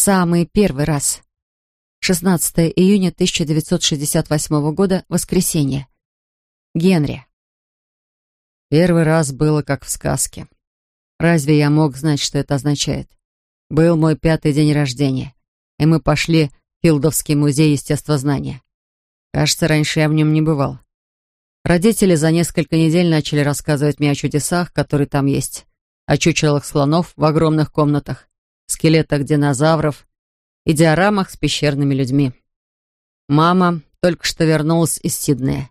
самый первый раз. 16 июня 1968 года, воскресенье. Генри. Первый раз было как в сказке. Разве я мог знать, что это означает? Был мой пятый день рождения, и мы пошли в Филдовский музей естествознания. Кажется, раньше я в нем не бывал. Родители за несколько недель начали рассказывать мне о чудесах, которые там есть, о чучелах слонов в огромных комнатах, скелетах динозавров и диорамах с пещерными людьми. Мама только что вернулась из Сиднея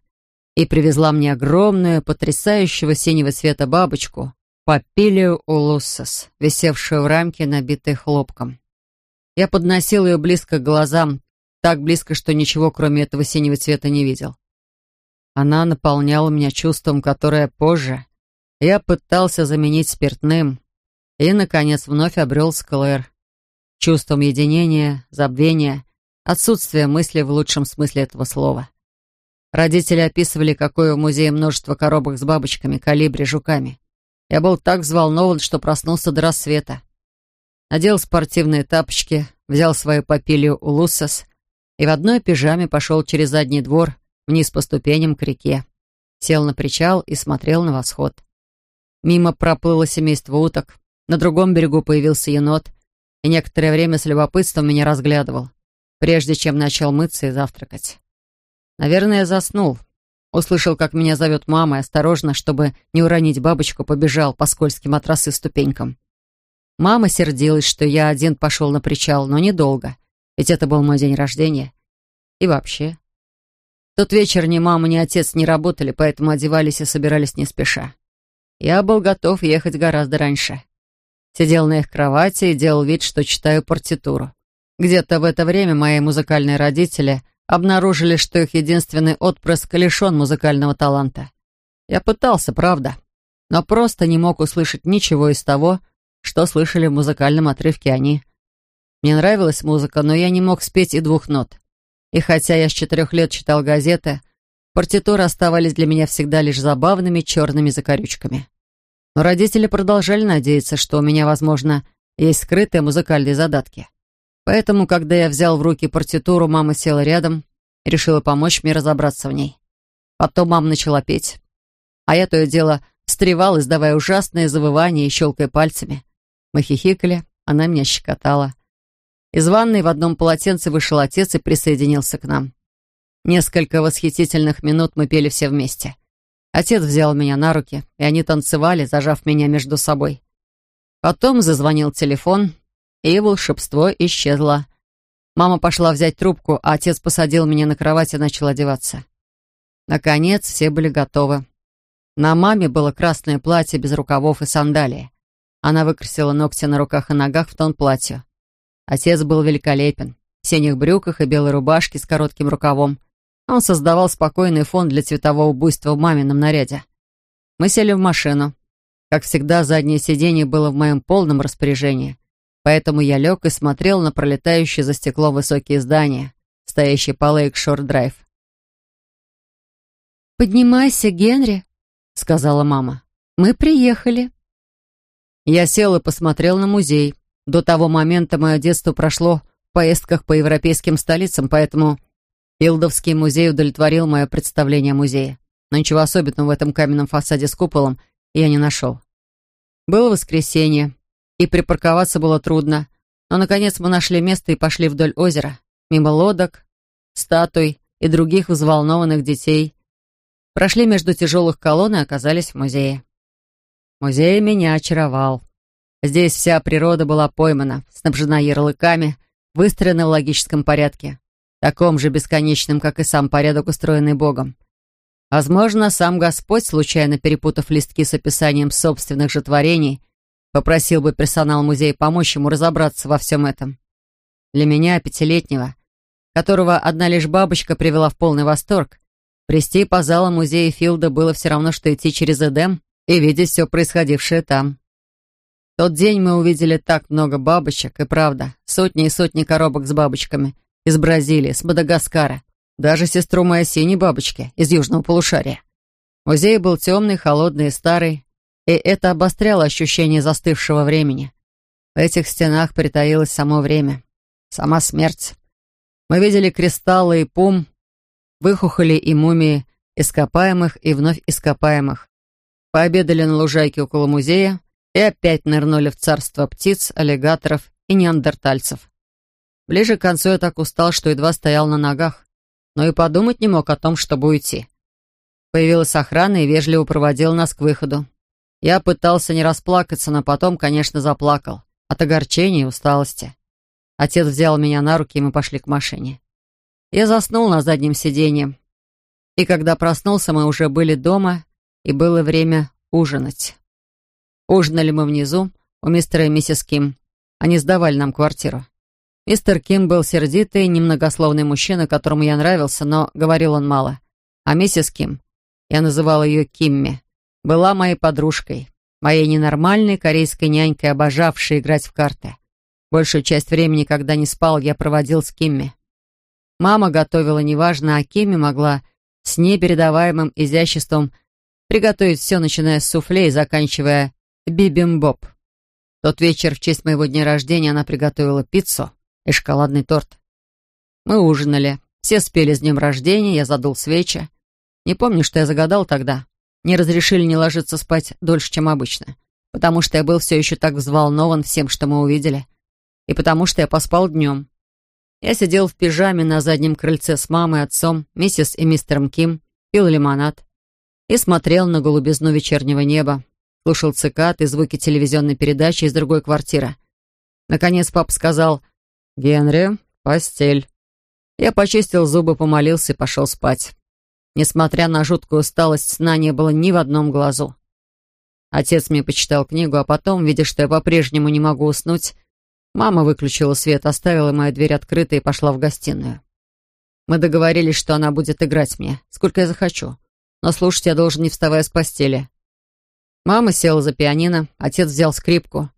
и привезла мне огромную, потрясающего синего цвета бабочку, папилию улуссас, висевшую в рамке, набитой хлопком. Я подносил ее близко к глазам, так близко, что ничего, кроме этого синего цвета, не видел. Она наполняла меня чувством, которое позже я пытался заменить спиртным и, наконец, вновь обрел Склэр. Чувством единения, забвения, отсутствия мысли в лучшем смысле этого слова. Родители описывали, какое в музее множество коробок с бабочками, калибри, жуками. Я был так взволнован, что проснулся до рассвета. Надел спортивные тапочки, взял свою папилию Улуссас и в одной пижаме пошел через задний двор вниз по ступеням к реке. Сел на причал и смотрел на восход. Мимо проплыло семейство уток, на другом берегу появился енот и некоторое время с любопытством меня разглядывал, прежде чем начал мыться и завтракать. Наверное, я заснул. Услышал, как меня зовет мама, и осторожно, чтобы не уронить бабочку, побежал по скользким от росы ступенькам. Мама сердилась, что я один пошел на причал, но недолго, ведь это был мой день рождения. И вообще, тот вечер ни мама, ни отец не работали, поэтому одевались и собирались не спеша. Я был готов ехать гораздо раньше. Сидел на их кровати и делал вид, что читаю партитуру. Где-то в это время мои музыкальные родители обнаружили, что их единственный отпрыск лишен музыкального таланта. Я пытался, правда, но просто не мог услышать ничего из того, что слышали в музыкальном отрывке они. Мне нравилась музыка, но я не мог спеть и двух нот. И хотя я с четырех лет читал газеты, партитуры оставались для меня всегда лишь забавными черными закорючками. Но родители продолжали надеяться, что у меня, возможно, есть скрытые музыкальные задатки. Поэтому, когда я взял в руки партитуру, мама села рядом и решила помочь мне разобраться в ней. Потом мама начала петь, а я то и дело встревал, издавая ужасные завывания и щелкая пальцами. Мы хихикали, она меня щекотала. Из ванной в одном полотенце вышел отец и присоединился к нам. Несколько восхитительных минут мы пели все вместе. Отец взял меня на руки, и они танцевали, зажав меня между собой. Потом зазвонил телефон, и волшебство исчезло. Мама пошла взять трубку, а отец посадил меня на кровать и начал одеваться. Наконец, все были готовы. На маме было красное платье без рукавов и сандалии. Она выкрасила ногти на руках и ногах в тон платью. Отец был великолепен. В синих брюках и белой рубашке с коротким рукавом. Он создавал спокойный фон для цветового буйства в мамином наряде. Мы сели в машину. Как всегда, заднее сиденье было в моем полном распоряжении. Поэтому я лег и смотрел на пролетающие за стеклом высокие здания, стоящие по Лейк-Шор-Драйв. «Поднимайся, Генри», — сказала мама. «Мы приехали». Я сел и посмотрел на музей. До того момента мое детство прошло в поездках по европейским столицам, поэтому Филдовский музей удовлетворил мое представление о музее. Но ничего особенного в этом каменном фасаде с куполом я не нашел. Было воскресенье, и припарковаться было трудно, но, наконец, мы нашли место и пошли вдоль озера, мимо лодок, статуй и других взволнованных детей. Прошли между тяжелых колонн и оказались в музее. Музей меня очаровал. Здесь вся природа была поймана, снабжена ярлыками, выстроена в логическом порядке, таком же бесконечном, как и сам порядок, устроенный Богом. Возможно, сам Господь, случайно перепутав листки с описанием собственных же творений, попросил бы персонал музея помочь ему разобраться во всем этом. Для меня, пятилетнего, которого одна лишь бабочка привела в полный восторг, прести по залам музея Филда было все равно, что идти через Эдем и видеть все происходившее там тот день мы увидели так много бабочек, и правда, сотни и сотни коробок с бабочками из Бразилии, с Мадагаскара, даже сестру моей синей бабочки из южного полушария. Музей был темный, холодный и старый, и это обостряло ощущение застывшего времени. В этих стенах притаилось само время, сама смерть. Мы видели кристаллы и пум, выхухоли и мумии ископаемых и вновь ископаемых. Пообедали на лужайке около музея и опять нырнули в царство птиц, аллигаторов и неандертальцев. Ближе к концу я так устал, что едва стоял на ногах, но и подумать не мог о том, чтобы уйти. Появилась охрана и вежливо проводила нас к выходу. Я пытался не расплакаться, но потом, конечно, заплакал. От огорчения и усталости. Отец взял меня на руки, и мы пошли к машине. Я заснул на заднем сиденье. И когда проснулся, мы уже были дома, и было время ужинать. Ужинали мы внизу, у мистера и миссис Ким. Они сдавали нам квартиру. Мистер Ким был сердитый, немногословный мужчина, которому я нравился, но говорил он мало. А миссис Ким, я называла ее Кимми, была моей подружкой, моей ненормальной корейской нянькой, обожавшей играть в карты. Большую часть времени, когда не спал, я проводил с Кимми. Мама готовила неважно, а Кимми могла с непередаваемым изяществом приготовить все, начиная с суфле и заканчивая бибимбоп. Тот вечер в честь моего дня рождения она приготовила пиццу и шоколадный торт. Мы ужинали, все спели с днем рождения, я задул свечи. Не помню, что я загадал тогда. Не разрешили не ложиться спать дольше, чем обычно, потому что я был все еще так взволнован всем, что мы увидели, и потому что я поспал днем. Я сидел в пижаме на заднем крыльце с мамой, отцом, миссис и мистером Ким, пил лимонад и смотрел на голубизну вечернего неба, слушал цикад и звуки телевизионной передачи из другой квартиры. Наконец папа сказал «Генри, постель». Я почистил зубы, помолился и пошел спать. Несмотря на жуткую усталость, сна не было ни в одном глазу. Отец мне почитал книгу, а потом, видя, что я по-прежнему не могу уснуть, мама выключила свет, оставила мою дверь открытой и пошла в гостиную. Мы договорились, что она будет играть мне, сколько я захочу, но слушать я должен, не вставая с постели. Мама села за пианино, отец взял скрипку,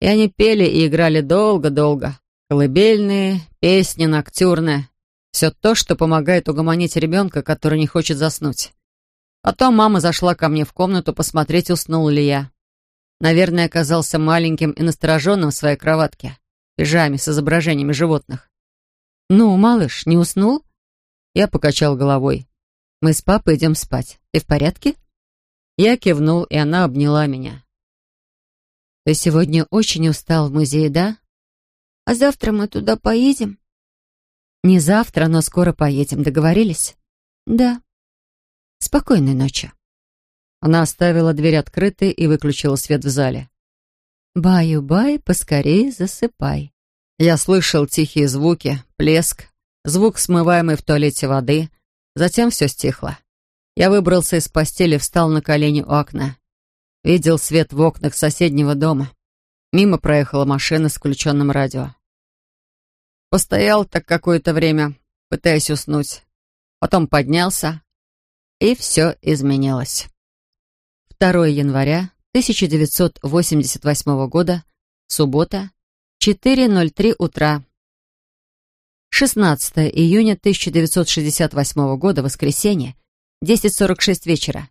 и они пели и играли долго-долго. Колыбельные, песни, ноктюрны, все то, что помогает угомонить ребенка, который не хочет заснуть. Потом мама зашла ко мне в комнату посмотреть, уснул ли я. Наверное, оказался маленьким и настороженным в своей кроватке, пижаме с изображениями животных. «Ну, малыш, не уснул?» Я покачал головой. «Мы с папой идем спать. Ты в порядке?» Я кивнул, и она обняла меня. «Ты сегодня очень устал в музее, да?» «А завтра мы туда поедем?» Не завтра, но скоро поедем. Договорились? Да. Спокойной ночи. Она оставила дверь открытой и выключила свет в зале. «Баю-бай, поскорее засыпай». Я слышал тихие звуки, плеск, звук смываемой в туалете воды. Затем все стихло. Я выбрался из постели, встал на колени у окна. Видел свет в окнах соседнего дома. Мимо проехала машина с включенным радио. Постоял так какое-то время, пытаясь уснуть. Потом поднялся, и все изменилось. 2 января 1988 года, суббота, 4.03 утра. 16 июня 1968 года, воскресенье, 10.46 вечера.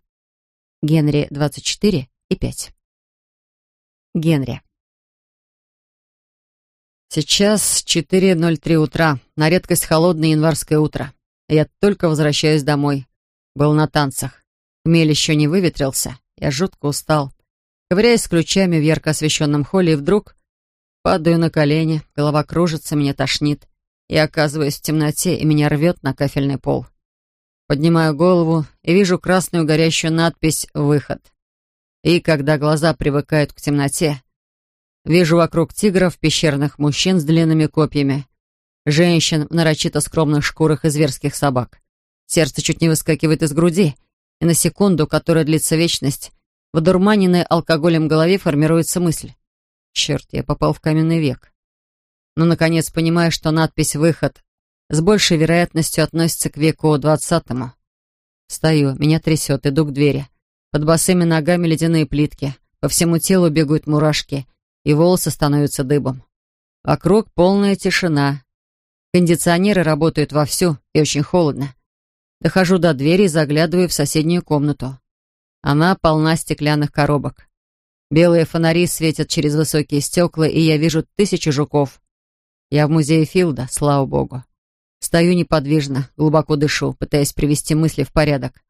Генри, 24 и 5. Генри. Сейчас 4.03 утра, на редкость холодное январское утро. Я только возвращаюсь домой. Был на танцах. Хмель еще не выветрился. Я жутко устал. Ковыряясь ключами в ярко освещенном холле, и вдруг падаю на колени, голова кружится, меня тошнит. Я оказываюсь в темноте, и меня рвет на кафельный пол. Поднимаю голову и вижу красную горящую надпись «Выход». И когда глаза привыкают к темноте, Вижу вокруг тигров пещерных мужчин с длинными копьями, женщин в нарочито скромных шкурах и зверских собак. Сердце чуть не выскакивает из груди, и на секунду, которая длится вечность, в одурманенной алкоголем голове формируется мысль. Черт, я попал в каменный век. Но, наконец, понимаю, что надпись «Выход» с большей вероятностью относится к веку двадцатому. Стою, меня трясет, иду к двери. Под босыми ногами ледяные плитки, по всему телу бегают мурашки — и волосы становятся дыбом. Вокруг полная тишина. Кондиционеры работают вовсю и очень холодно. Дохожу до двери и заглядываю в соседнюю комнату. Она полна стеклянных коробок. Белые фонари светят через высокие стекла, и я вижу тысячи жуков. Я в музее Филда, слава богу. Стою неподвижно, глубоко дышу, пытаясь привести мысли в порядок.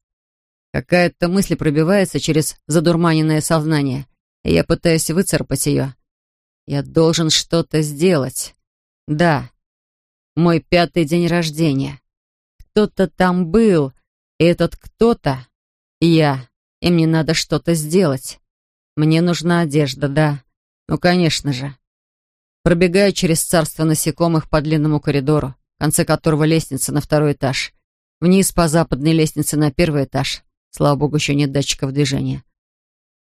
Какая-то мысль пробивается через задурманенное сознание, и я пытаюсь выцарпать ее. Я должен что-то сделать. Да, мой пятый день рождения. Кто-то там был, и этот кто-то — я, и мне надо что-то сделать. Мне нужна одежда, да. Ну, конечно же. Пробегаю через царство насекомых по длинному коридору, в конце которого лестница на второй этаж. Вниз по западной лестнице на первый этаж. Слава богу, еще нет датчиков движения.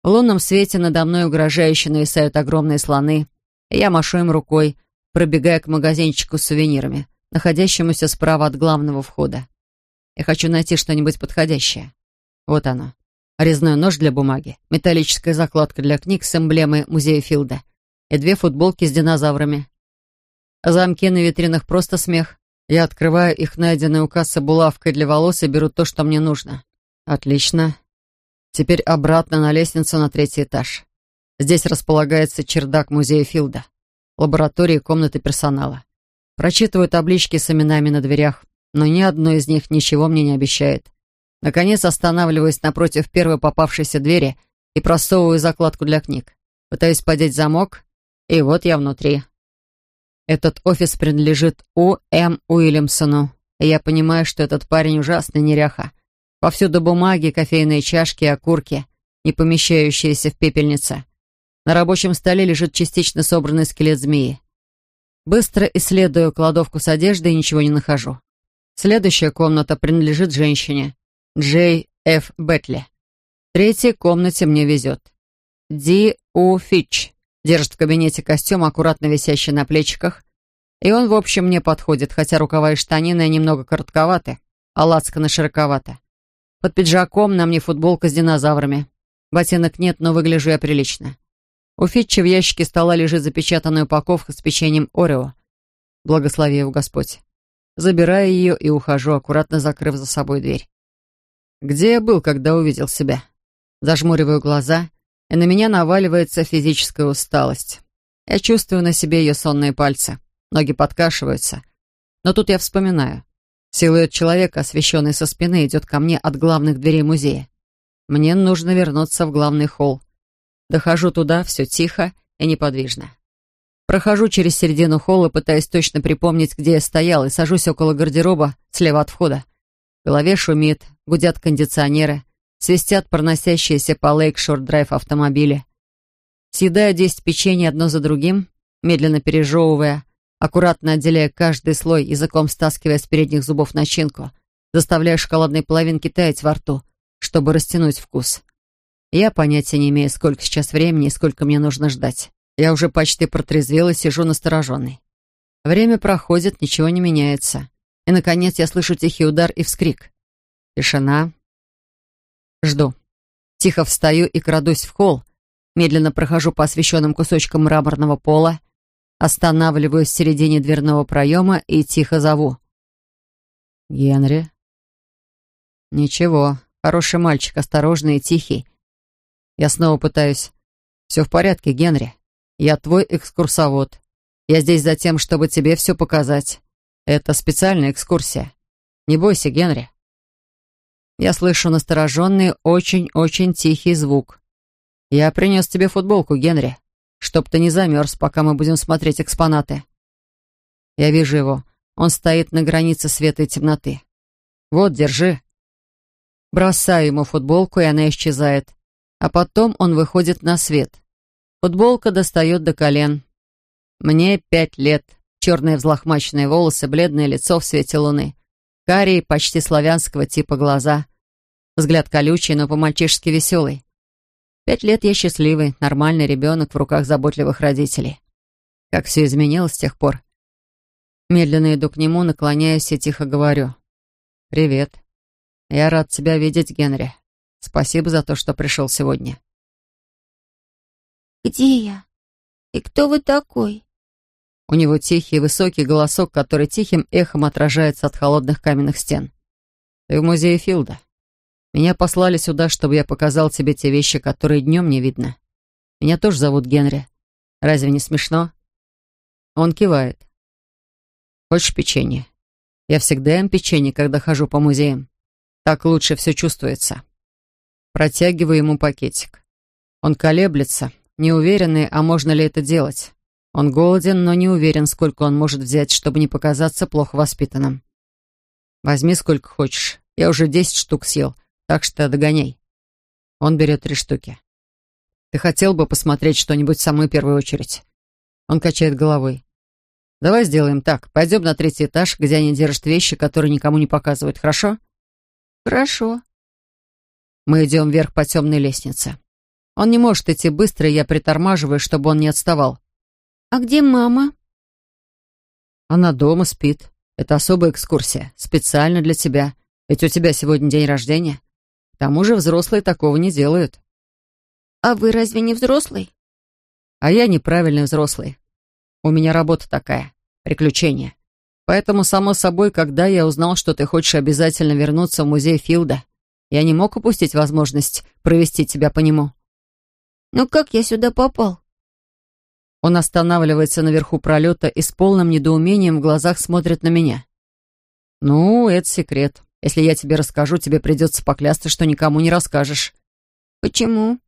В лунном свете надо мной угрожающе нависают огромные слоны, я машу им рукой, пробегая к магазинчику с сувенирами, находящемуся справа от главного входа. Я хочу найти что-нибудь подходящее. Вот оно. Резной нож для бумаги, металлическая закладка для книг с эмблемой музея Филда и две футболки с динозаврами. Замки на витринах просто смех. Я открываю их найденной у кассы булавкой для волос и беру то, что мне нужно. Отлично. Теперь обратно на лестницу на третий этаж. Здесь располагается чердак музея Филда, лаборатории и комнаты персонала. Прочитываю таблички с именами на дверях, но ни одно из них ничего мне не обещает. Наконец останавливаюсь напротив первой попавшейся двери и просовываю закладку для книг. Пытаюсь подеть замок, и вот я внутри. Этот офис принадлежит У. М. Уильямсону, и я понимаю, что этот парень ужасный неряха. Повсюду бумаги, кофейные чашки, окурки, не помещающиеся в пепельнице. На рабочем столе лежит частично собранный скелет змеи. Быстро исследую кладовку с одеждой и ничего не нахожу. Следующая комната принадлежит женщине. Джей Ф. Бетли. Третьей комнате мне везет. Ди У. Фитч. Держит в кабинете костюм, аккуратно висящий на плечиках. И он, в общем, мне подходит, хотя рукава и штанины немного коротковаты, а лацканы широковаты. Под пиджаком на мне футболка с динозаврами. Ботинок нет, но выгляжу я прилично. У Фитча в ящике стола лежит запечатанная упаковка с печеньем Орео. Благослови его Господь. Забираю ее и ухожу, аккуратно закрыв за собой дверь. Где я был, когда увидел себя? Зажмуриваю глаза, и на меня наваливается физическая усталость. Я чувствую на себе ее сонные пальцы. Ноги подкашиваются. Но тут я вспоминаю. Силуэт человека, освещенный со спины, идет ко мне от главных дверей музея. Мне нужно вернуться в главный холл. Дохожу туда, все тихо и неподвижно. Прохожу через середину холла, пытаясь точно припомнить, где я стоял, и сажусь около гардероба, слева от входа. В голове шумит, гудят кондиционеры, свистят проносящиеся по Лейкшор-драйв автомобили. Съедаю десять печенье одно за другим, медленно пережевывая, аккуратно отделяя каждый слой, языком стаскивая с передних зубов начинку, заставляя шоколадные половинки таять во рту, чтобы растянуть вкус. Я понятия не имею, сколько сейчас времени и сколько мне нужно ждать. Я уже почти протрезвел и сижу настороженный. Время проходит, ничего не меняется. И, наконец, я слышу тихий удар и вскрик. Тишина. Жду. Тихо встаю и крадусь в холл. Медленно прохожу по освещенным кусочкам мраморного пола, останавливаюсь в середине дверного проема и тихо зову. «Генри?» «Ничего, хороший мальчик, осторожный и тихий, я снова пытаюсь. Все в порядке, Генри. Я твой экскурсовод. Я здесь за тем, чтобы тебе все показать. Это специальная экскурсия. Не бойся, Генри. Я слышу настороженный, очень-очень тихий звук. Я принес тебе футболку, Генри, чтоб ты не замерз, пока мы будем смотреть экспонаты. Я вижу его. Он стоит на границе света и темноты. Вот, держи. Бросаю ему футболку, и она исчезает а потом он выходит на свет. Футболка достает до колен. Мне пять лет, черные взлохмаченные волосы, бледное лицо в свете луны, карие, почти славянского типа глаза, взгляд колючий, но по-мальчишески веселый. Пять лет я счастливый, нормальный ребенок в руках заботливых родителей. Как все изменилось с тех пор. Медленно иду к нему, наклоняюсь и тихо говорю. «Привет. Я рад тебя видеть, Генри. Спасибо за то, что пришел сегодня. «Где я? И кто вы такой?» У него тихий высокий голосок, который тихим эхом отражается от холодных каменных стен. «Ты в музее Филда. Меня послали сюда, чтобы я показал тебе те вещи, которые днем не видно. Меня тоже зовут Генри. Разве не смешно?» Он кивает. Хочешь печенье? Я всегда им печенье, когда хожу по музеям. Так лучше все чувствуется. Протягиваю ему пакетик. Он колеблется, неуверенный, а можно ли это делать. Он голоден, но не уверен, сколько он может взять, чтобы не показаться плохо воспитанным. Возьми сколько хочешь. Я уже десять штук съел, так что догоняй. Он берет три штуки. Ты хотел бы посмотреть что-нибудь в самую первую очередь? Он качает головой. Давай сделаем так. Пойдем на третий этаж, где они держат вещи, которые никому не показывают, хорошо? Хорошо. Мы идем вверх по темной лестнице. Он не может идти быстро, и я притормаживаю, чтобы он не отставал. А где мама? Она дома спит. Это особая экскурсия, специально для тебя. Ведь у тебя сегодня день рождения. К тому же взрослые такого не делают. А вы разве не взрослый? А я неправильный взрослый. У меня работа такая, приключения. Поэтому, само собой, когда я узнал, что ты хочешь обязательно вернуться в музей Филда, я не мог упустить возможность провести тебя по нему. Но как я сюда попал? Он останавливается наверху пролета и с полным недоумением в глазах смотрит на меня. «Ну, это секрет. Если я тебе расскажу, тебе придется поклясться, что никому не расскажешь». «Почему?»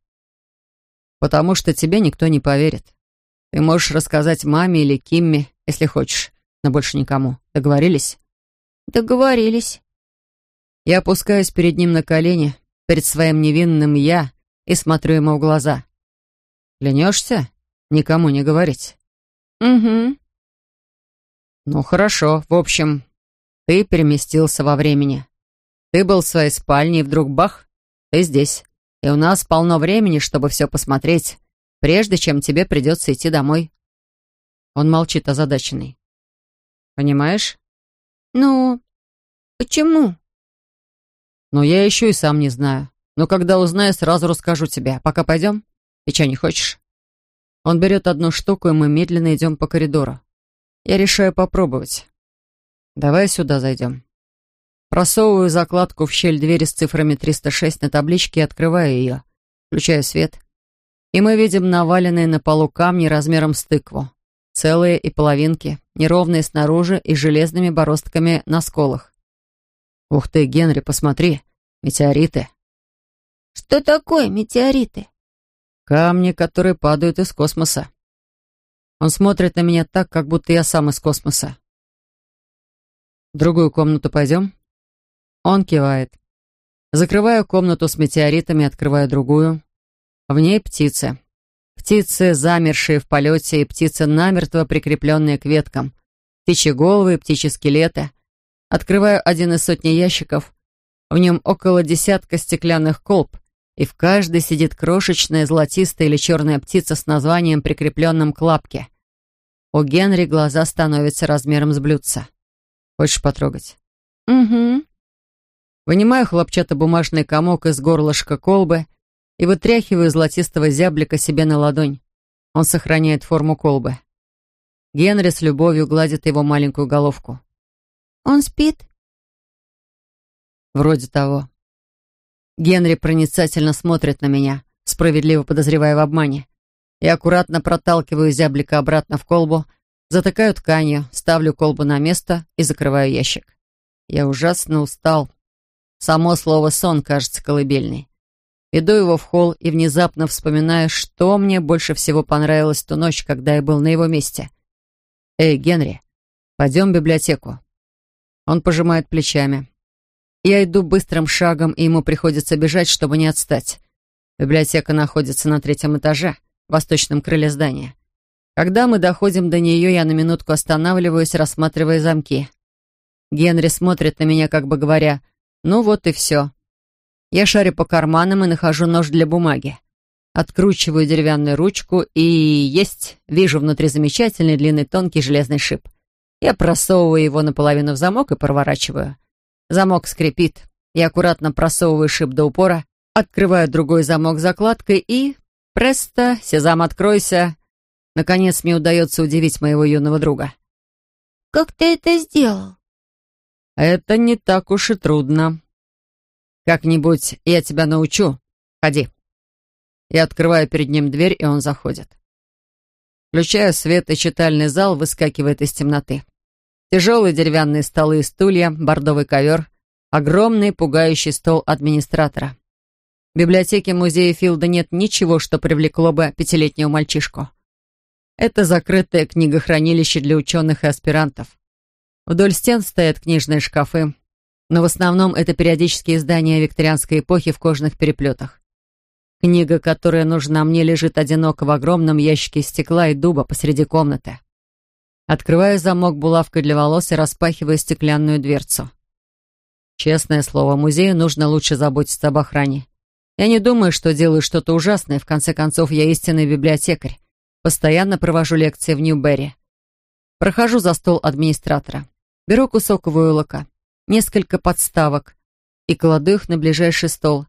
«Потому что тебе никто не поверит. Ты можешь рассказать маме или Кимме, если хочешь, но больше никому. Договорились? Договорились. Я опускаюсь перед ним на колени, перед своим невинным «я» и смотрю ему в глаза. Клянешься? Никому не говорить? Угу. Ну, хорошо. В общем, ты переместился во времени. Ты был в своей спальне, и вдруг бах, ты здесь. И у нас полно времени, чтобы все посмотреть, прежде чем тебе придется идти домой. Он молчит озадаченный. Понимаешь? Ну, почему? Ну, я еще и сам не знаю. Но когда узнаю, сразу расскажу тебе. Пока пойдем? И что, не хочешь? Он берет одну штуку, и мы медленно идем по коридору. Я решаю попробовать. Давай сюда зайдем. Просовываю закладку в щель двери с цифрами 306 на табличке и открываю ее. Включаю свет и мы видим наваленные на полу камни размером с тыкву. Целые и половинки, неровные снаружи и железными бороздками на сколах. «Ух ты, Генри, посмотри! Метеориты!» «Что такое метеориты?» «Камни, которые падают из космоса». Он смотрит на меня так, как будто я сам из космоса. «В другую комнату пойдем?» Он кивает. Закрываю комнату с метеоритами, открываю другую. В ней птицы. Птицы, замершие в полете, и птицы, намертво прикрепленные к веткам. Птичьи головы птичьи скелеты. Открываю один из сотни ящиков. В нем около десятка стеклянных колб, и в каждой сидит крошечная золотистая или черная птица с названием, прикрепленным к лапке. У Генри глаза становятся размером с блюдца. Хочешь потрогать? Угу. Вынимаю хлопчатобумажный комок из горлышка колбы и вытряхиваю золотистого зяблика себе на ладонь. Он сохраняет форму колбы. Генри с любовью гладит его маленькую головку. «Он спит?» «Вроде того». Генри проницательно смотрит на меня, справедливо подозревая в обмане. Я аккуратно проталкиваю зяблика обратно в колбу, затыкаю тканью, ставлю колбу на место и закрываю ящик. Я ужасно устал. Само слово «сон» кажется колыбельной. Иду его в холл и внезапно вспоминаю, что мне больше всего понравилось ту ночь, когда я был на его месте. «Эй, Генри, пойдем в библиотеку». Он пожимает плечами. Я иду быстрым шагом, и ему приходится бежать, чтобы не отстать. Библиотека находится на третьем этаже, в восточном крыле здания. Когда мы доходим до нее, я на минутку останавливаюсь, рассматривая замки. Генри смотрит на меня, как бы говоря, «Ну вот и все». Я шарю по карманам и нахожу нож для бумаги. Откручиваю деревянную ручку и есть, вижу внутри замечательный длинный тонкий железный шип. Я просовываю его наполовину в замок и проворачиваю. Замок скрипит. Я аккуратно просовываю шип до упора, открываю другой замок закладкой и... Престо, сезам, откройся. Наконец мне удается удивить моего юного друга. «Как ты это сделал?» «Это не так уж и трудно», как-нибудь я тебя научу. Ходи. Я открываю перед ним дверь, и он заходит. Включаю свет, и читальный зал выскакивает из темноты. Тяжелые деревянные столы и стулья, бордовый ковер, огромный пугающий стол администратора. В библиотеке музея Филда нет ничего, что привлекло бы пятилетнего мальчишку. Это закрытое книгохранилище для ученых и аспирантов. Вдоль стен стоят книжные шкафы, но в основном это периодические издания викторианской эпохи в кожаных переплетах. Книга, которая нужна мне, лежит одиноко в огромном ящике стекла и дуба посреди комнаты. Открываю замок булавкой для волос и распахиваю стеклянную дверцу. Честное слово, музею нужно лучше заботиться об охране. Я не думаю, что делаю что-то ужасное. В конце концов, я истинный библиотекарь. Постоянно провожу лекции в Нью-Берри. Прохожу за стол администратора. Беру кусок войлока, несколько подставок и кладу их на ближайший стол.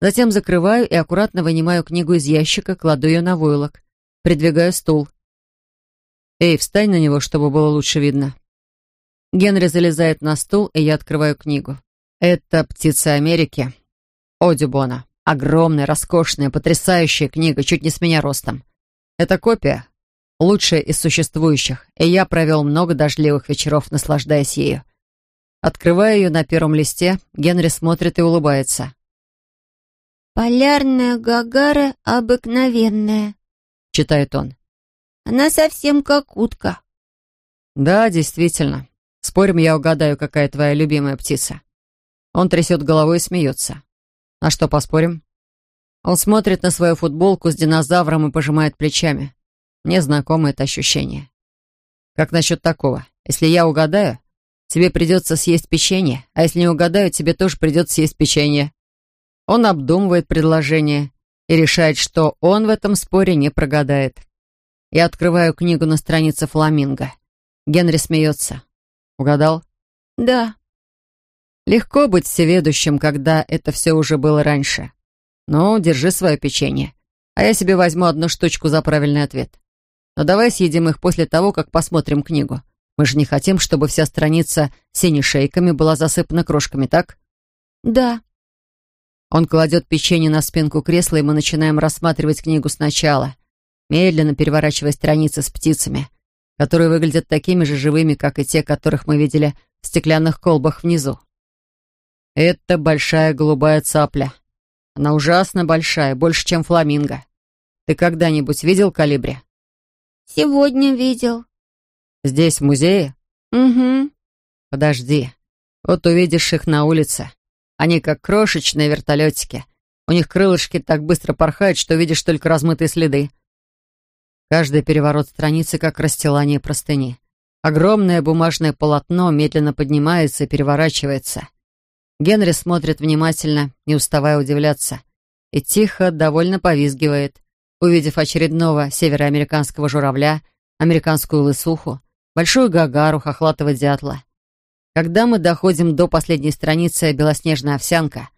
Затем закрываю и аккуратно вынимаю книгу из ящика, кладу ее на войлок. Придвигаю стул. «Эй, встань на него, чтобы было лучше видно». Генри залезает на стул, и я открываю книгу. Это «Птица Америки» Одюбона. Огромная, роскошная, потрясающая книга, чуть не с меня ростом. Это копия, лучшая из существующих, и я провел много дождливых вечеров, наслаждаясь ею. Открывая ее на первом листе, Генри смотрит и улыбается. «Полярная Гагара обыкновенная», — читает он. «Она совсем как утка». «Да, действительно. Спорим, я угадаю, какая твоя любимая птица». Он трясет головой и смеется. А что, поспорим? Он смотрит на свою футболку с динозавром и пожимает плечами. Мне знакомо это ощущение. Как насчет такого? Если я угадаю, тебе придется съесть печенье, а если не угадаю, тебе тоже придется съесть печенье. Он обдумывает предложение и решает, что он в этом споре не прогадает. Я открываю книгу на странице «Фламинго». Генри смеется. Угадал? Да. Легко быть всеведущим, когда это все уже было раньше. Ну, держи свое печенье. А я себе возьму одну штучку за правильный ответ. Но давай съедим их после того, как посмотрим книгу. Мы же не хотим, чтобы вся страница синешейками была засыпана крошками, так? Да. Он кладет печенье на спинку кресла, и мы начинаем рассматривать книгу сначала, медленно переворачивая страницы с птицами, которые выглядят такими же живыми, как и те, которых мы видели в стеклянных колбах внизу. Это большая голубая цапля. Она ужасно большая, больше, чем фламинго. Ты когда-нибудь видел калибри? Сегодня видел. Здесь, в музее? Угу. Подожди. Вот увидишь их на улице. Они как крошечные вертолетики. У них крылышки так быстро порхают, что видишь только размытые следы. Каждый переворот страницы, как расстилание простыни. Огромное бумажное полотно медленно поднимается и переворачивается. Генри смотрит внимательно, не уставая удивляться, и тихо, довольно повизгивает, увидев очередного североамериканского журавля, американскую лысуху, большую гагару, хохлатого дятла. Когда мы доходим до последней страницы «Белоснежная овсянка»,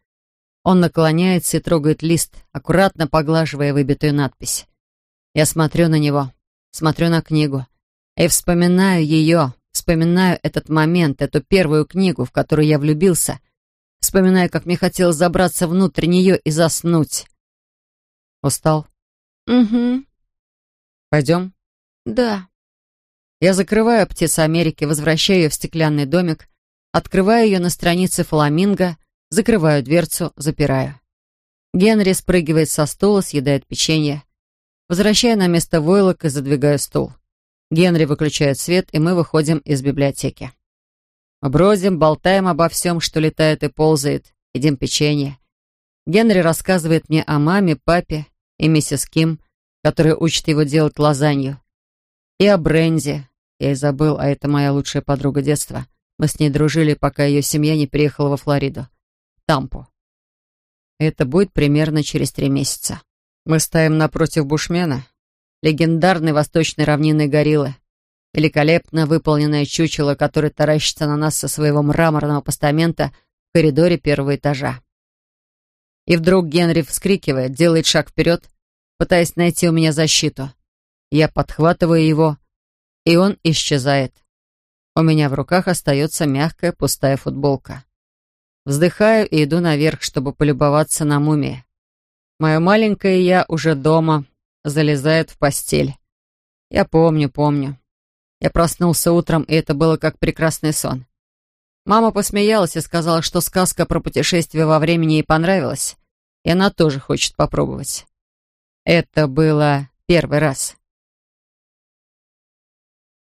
он наклоняется и трогает лист, аккуратно поглаживая выбитую надпись. Я смотрю на него, смотрю на книгу и вспоминаю ее, вспоминаю этот момент, эту первую книгу, в которую я влюбился — вспоминая, как мне хотелось забраться внутрь нее и заснуть. Устал? Угу. Пойдем? Да. Я закрываю птицу Америки, возвращаю ее в стеклянный домик, открываю ее на странице фламинго, закрываю дверцу, запираю. Генри спрыгивает со стула, съедает печенье. Возвращаю на место войлок и задвигаю стул. Генри выключает свет, и мы выходим из библиотеки. Бродим, болтаем обо всем, что летает и ползает, едим печенье. Генри рассказывает мне о маме, папе и миссис Ким, которая учит его делать лазанью. И о Бренде. Я и забыл, а это моя лучшая подруга детства. Мы с ней дружили, пока ее семья не приехала во Флориду. Тампу. Это будет примерно через три месяца. Мы стоим напротив бушмена, легендарной восточной равнинной гориллы, Великолепно выполненное чучело, которое таращится на нас со своего мраморного постамента в коридоре первого этажа. И вдруг Генри вскрикивает, делает шаг вперед, пытаясь найти у меня защиту. Я подхватываю его, и он исчезает. У меня в руках остается мягкая пустая футболка. Вздыхаю и иду наверх, чтобы полюбоваться на мумии. Мое маленькое я уже дома, залезает в постель. Я помню, помню. Я проснулся утром, и это было как прекрасный сон. Мама посмеялась и сказала, что сказка про путешествие во времени ей понравилась, и она тоже хочет попробовать. Это было первый раз.